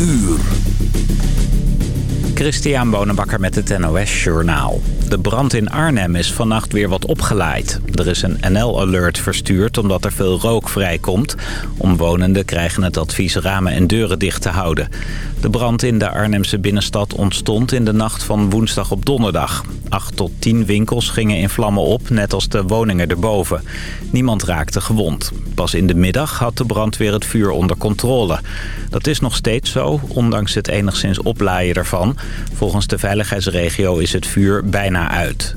uur. Christian Bonenbakker met het NOS Journaal. De brand in Arnhem is vannacht weer wat opgeleid. Er is een NL-alert verstuurd omdat er veel rook vrijkomt. Omwonenden krijgen het advies ramen en deuren dicht te houden. De brand in de Arnhemse binnenstad ontstond in de nacht van woensdag op donderdag. Acht tot tien winkels gingen in vlammen op, net als de woningen erboven. Niemand raakte gewond. Pas in de middag had de brandweer het vuur onder controle. Dat is nog steeds zo, ondanks het enigszins oplaaien ervan. Volgens de veiligheidsregio is het vuur bijna uit.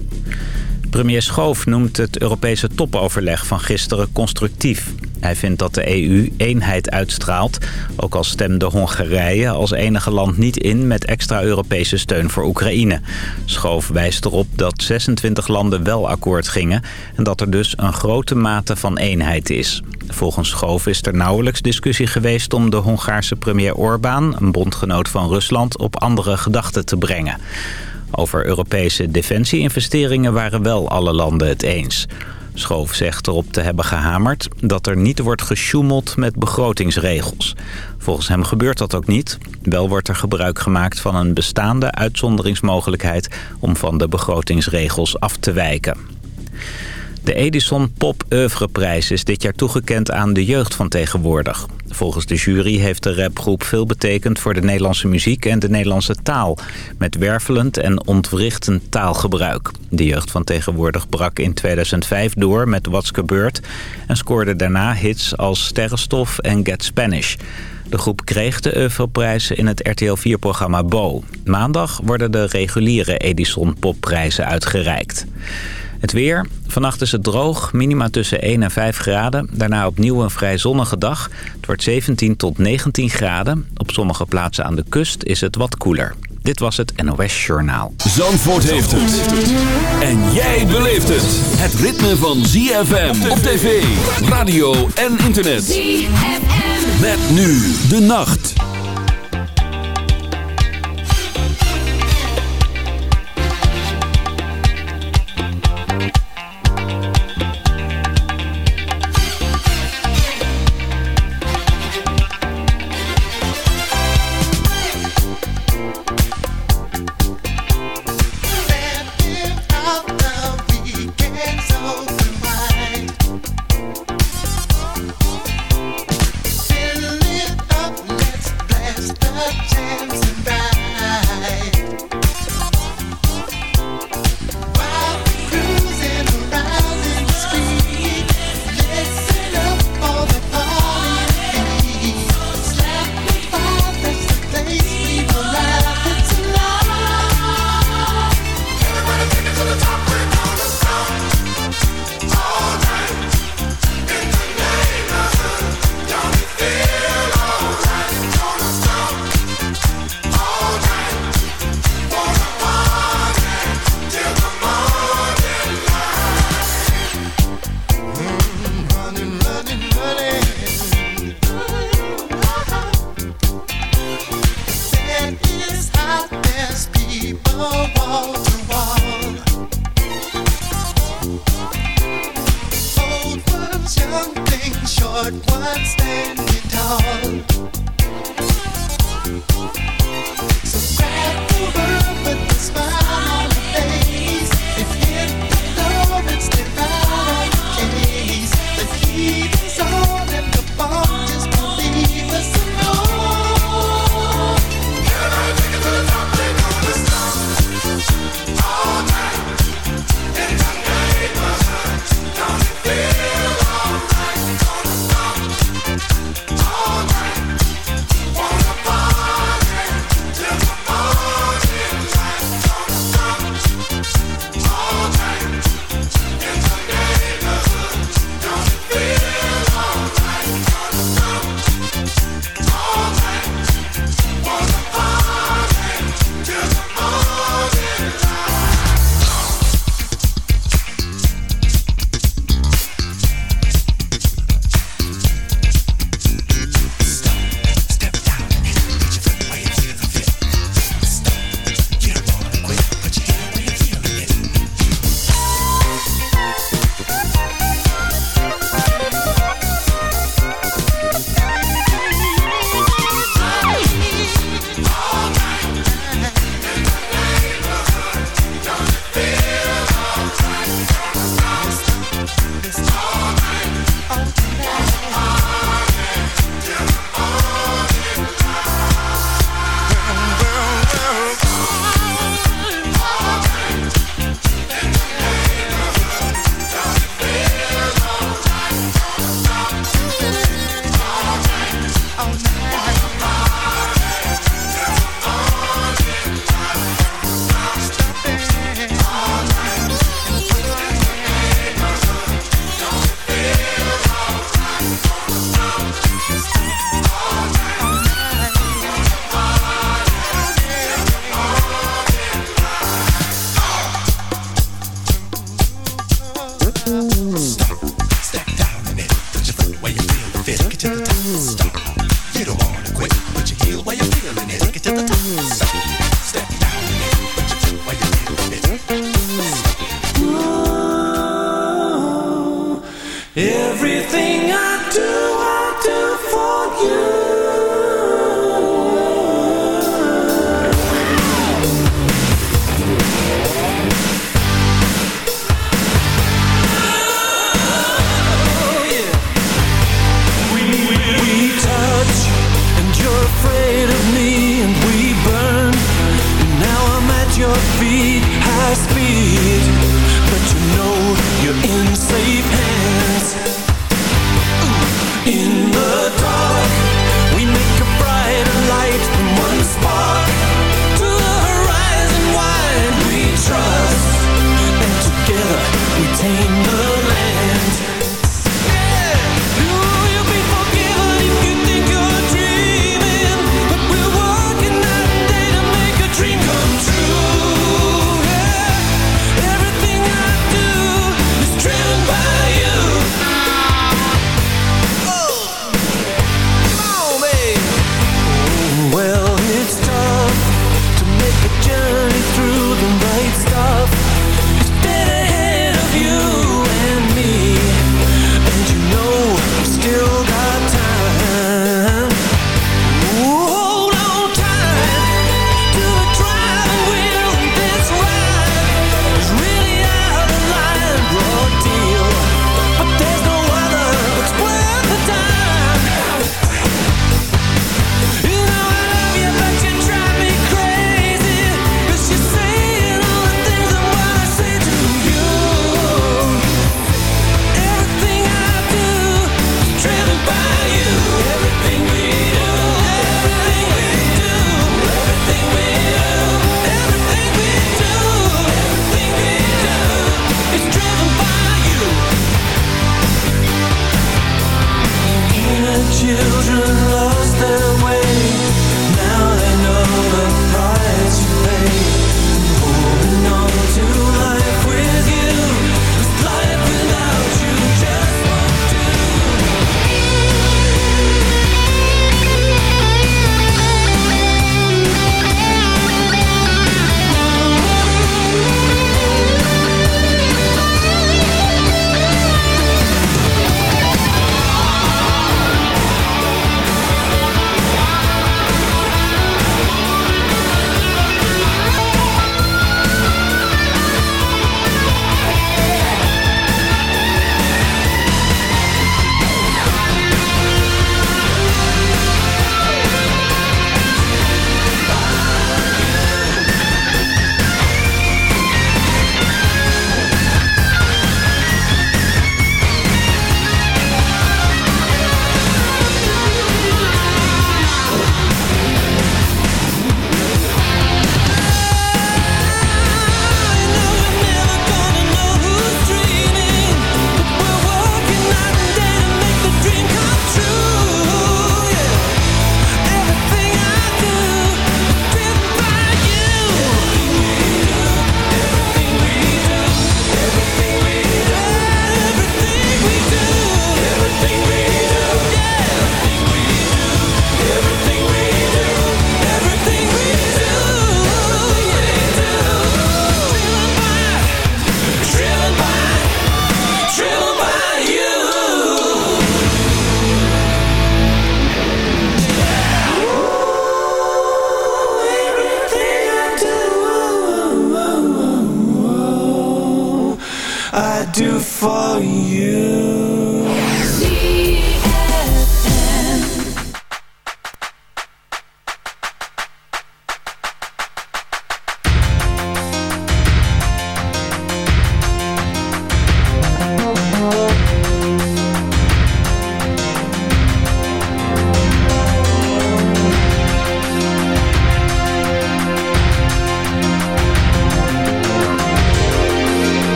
Premier Schoof noemt het Europese topoverleg van gisteren constructief. Hij vindt dat de EU eenheid uitstraalt, ook al stemde Hongarije als enige land niet in met extra Europese steun voor Oekraïne. Schoof wijst erop dat 26 landen wel akkoord gingen en dat er dus een grote mate van eenheid is. Volgens Schoof is er nauwelijks discussie geweest om de Hongaarse premier Orbán, een bondgenoot van Rusland, op andere gedachten te brengen. Over Europese defensieinvesteringen waren wel alle landen het eens. Schoof zegt erop te hebben gehamerd dat er niet wordt gesjoemeld met begrotingsregels. Volgens hem gebeurt dat ook niet. Wel wordt er gebruik gemaakt van een bestaande uitzonderingsmogelijkheid om van de begrotingsregels af te wijken. De Edison Pop Oeuvreprijs is dit jaar toegekend aan de jeugd van tegenwoordig. Volgens de jury heeft de rapgroep veel betekend voor de Nederlandse muziek en de Nederlandse taal. Met wervelend en ontwrichtend taalgebruik. De jeugd van tegenwoordig brak in 2005 door met What's Gebeurd... en scoorde daarna hits als Sterrenstof en Get Spanish. De groep kreeg de Oeuvreprijzen in het RTL 4-programma Bo. Maandag worden de reguliere Edison Popprijzen uitgereikt. Het weer. Vannacht is het droog. Minima tussen 1 en 5 graden. Daarna opnieuw een vrij zonnige dag. Het wordt 17 tot 19 graden. Op sommige plaatsen aan de kust is het wat koeler. Dit was het NOS Journaal. Zandvoort heeft het. En jij beleeft het. Het ritme van ZFM op tv, radio en internet. ZFM. Met nu de nacht.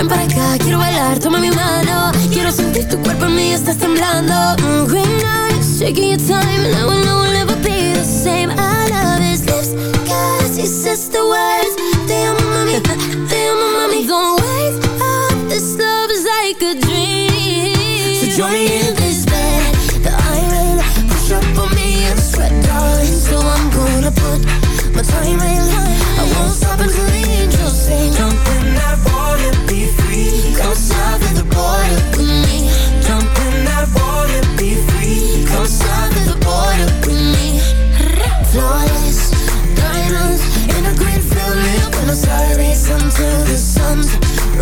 ven para acá, quiero bailar, toma mi mano. Quiero sentir tu cuerpo en mí, estás temblando. Mm, Green eyes, taking your time And I will know we'll never be the same. I love his lips, cause he says the words. Mami, te amo mami. Don't wake up, this love is like a dream. So join me in. This bed that I'm in Push up on me and sweat, darling. So I'm gonna put my time lying. I won't stop until the angels sing.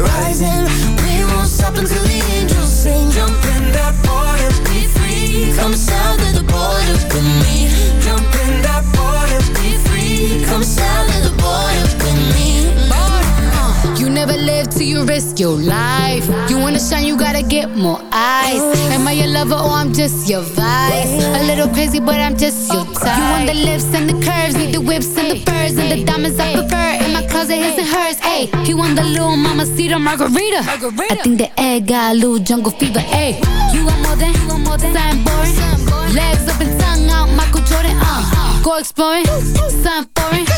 Rising. We won't stop until the angels sing. Jump in that water, be free. Come south of the border with me. Jump in till you risk your life. You wanna shine, you gotta get more eyes. Am I your lover or I'm just your vice? A little crazy, but I'm just your type. You want the lips and the curves, need the whips and the furs and the diamonds I prefer. In my closet, his and hers. Ayy, he want the little mama cedar margarita. I think the egg got a little jungle fever. Ayy, you want more than, you want more than something boring. Legs up and tongue out, Michael Jordan. Uh, go exploring, something foreign.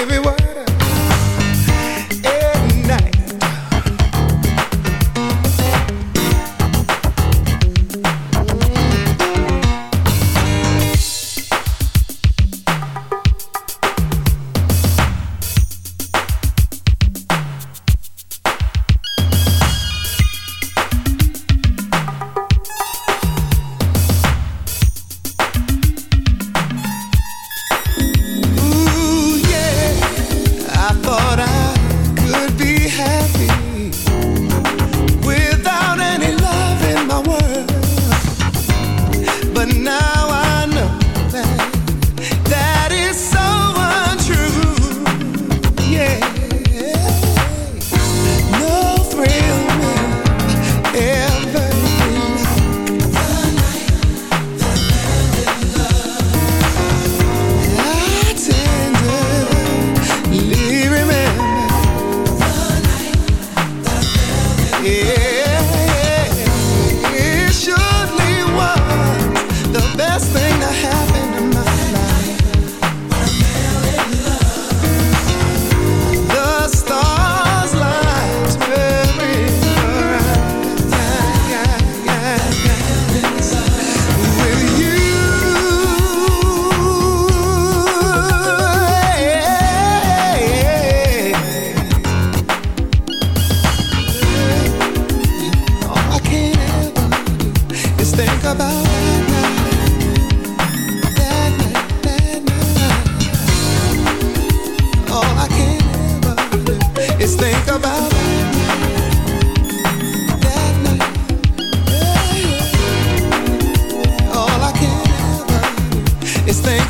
Is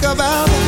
think about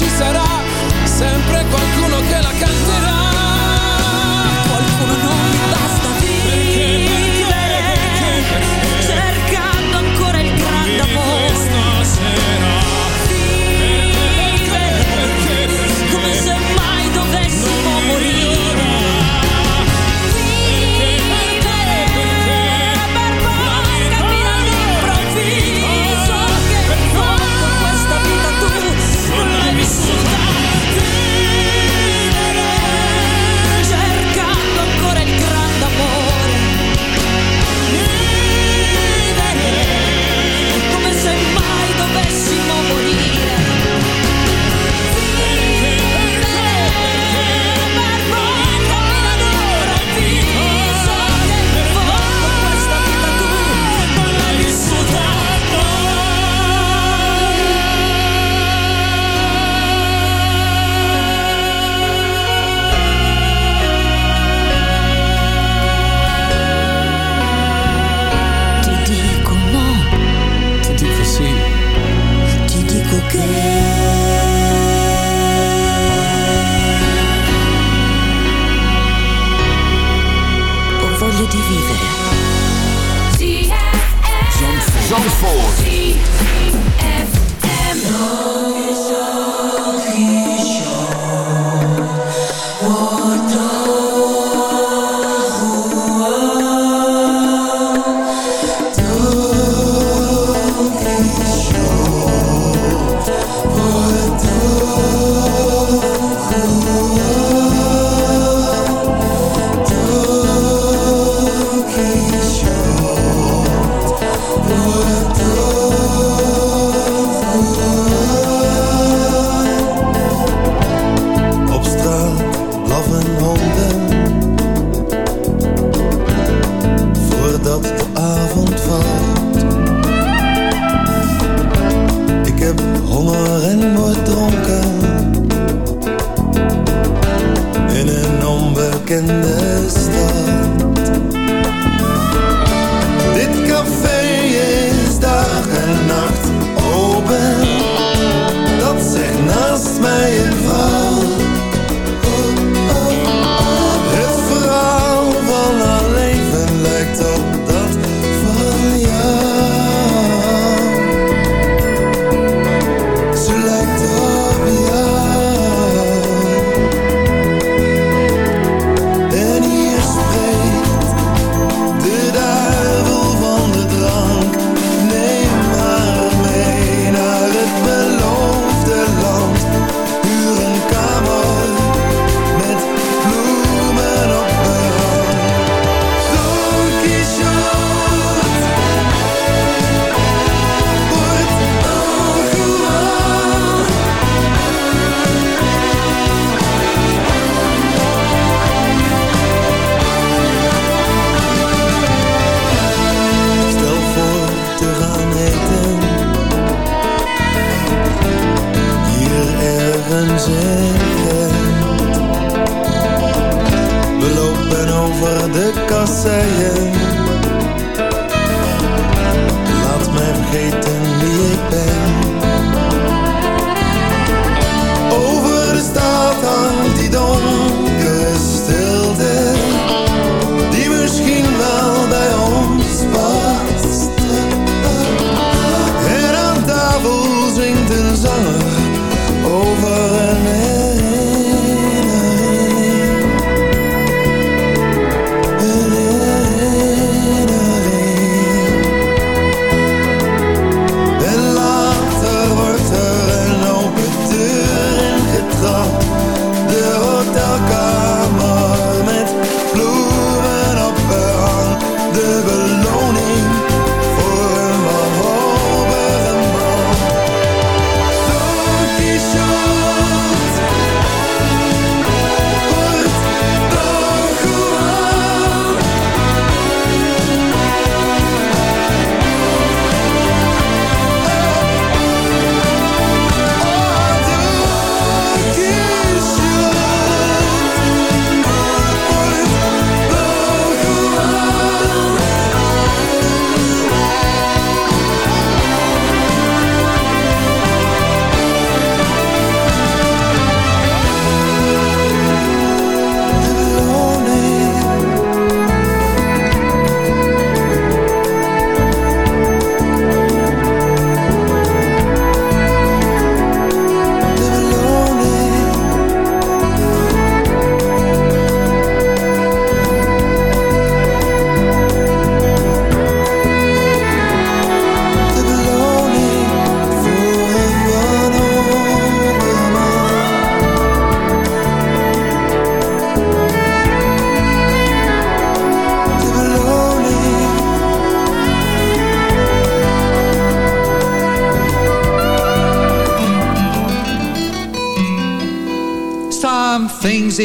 hoje será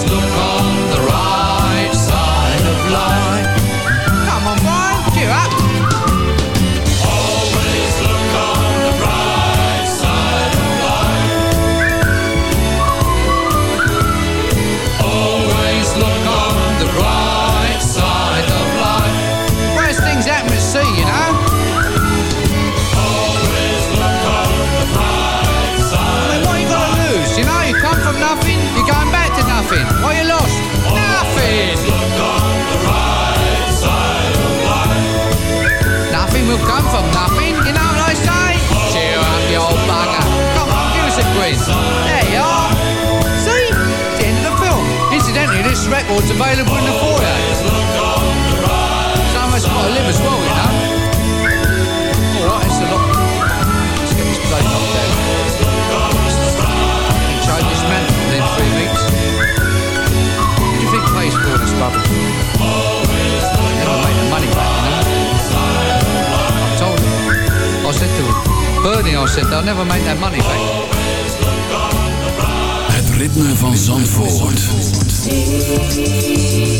slow. Record's available in the foyer. Someone's got to live as well, you know. Alright, it's a lot. Let's get this knocked down. And trade this man within three weeks. What do you think pays for this rubbish? Never make the money back, you know. I told him. I said to Bernie, I said, they'll never make that money back. Het ritme van Zandvoort. These